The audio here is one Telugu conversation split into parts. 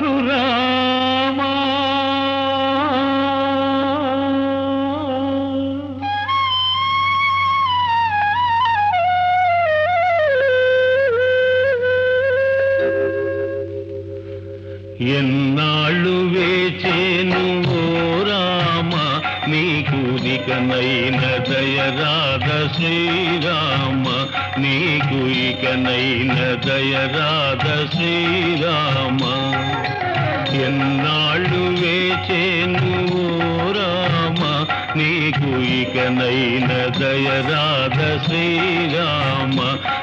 రఘురామా ఎన్నాళ్ళు వేచేను నీకనైన దయరాధ శ్రీరామ నీకు ఇకనైన దయరాధ శ్రీరామ. ఎన్నాళ్ళు వేచేను రామ నీకు ఇకనైన దయరాధ శ్రీరామ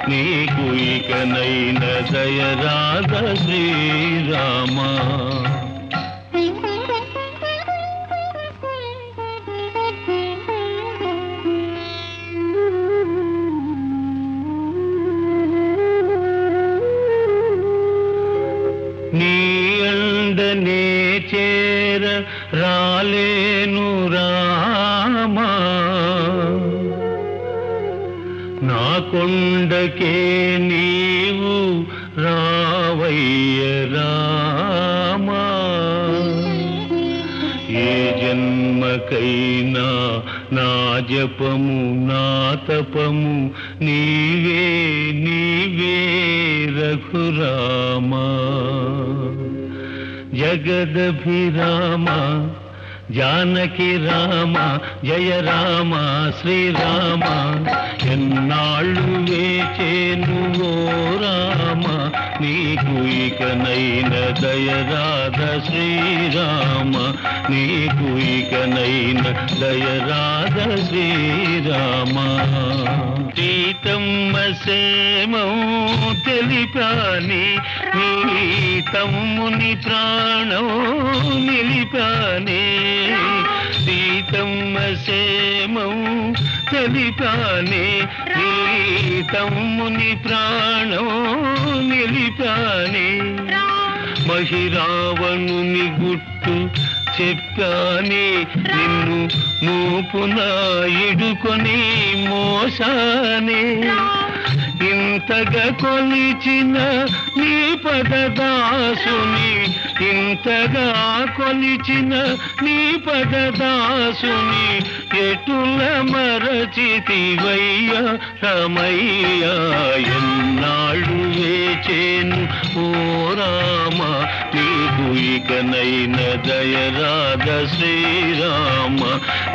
నీకు ఇకనైన దయరాధ శ్రీరామ. చేర రాలేను రామా. నా కొండకే నీవు రావయ్య రామా. ఏ జన్మకైనా నా జపము నా తపము నీవే నీవే రఘురామా. జగదభిరామ జానకి రామ జయ రామ శ్రీరామ ఎన్నాళ్ళు వేచేను ఓ రామ నీకు ఇకనైన దయరాధ శ్రీరామ నీకు ఇకనైన దయరాధ శ్రీరామ సీతమ్మ సేమం తెలిపాని నీ తమ్ముని ప్రాణం నిలిపానే. సీతమ్మ సేమం తెలిపానే నీ తమ్ముని ప్రాణం నిలిపానే. మహిరావణుని గుట్టు చెప్పానే నిన్ను మూపున ఇడుకొని మోసానే. ఇంతగా కొలిచిన నీ పదదాసుని ఇంతగా కొలిచిన నీ పదదాసుని ఎటుల మరచితివయ్య రమయ్య ఎన్నాళ్ళు వేచేను ఓరా నీకు ఇకనైన దయరాధ శ్రీరామ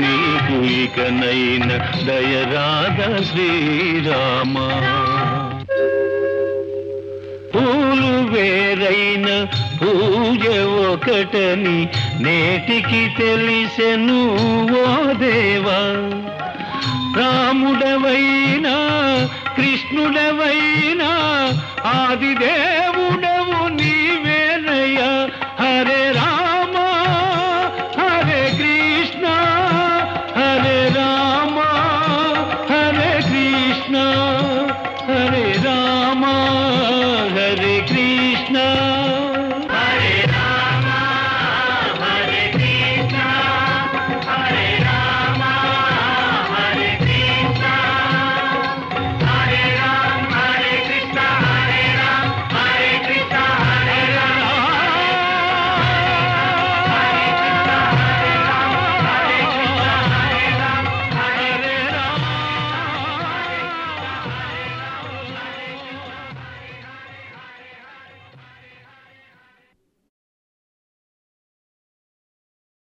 నీకు ఇకనైన దయరాధ శ్రీరామ. పూలు వేరైన పూజ ఒకటని నేటికి తెలిసెను ఓ దేవా. రాముడవైనా కృష్ణుడవైనా ఆదిదేవుడ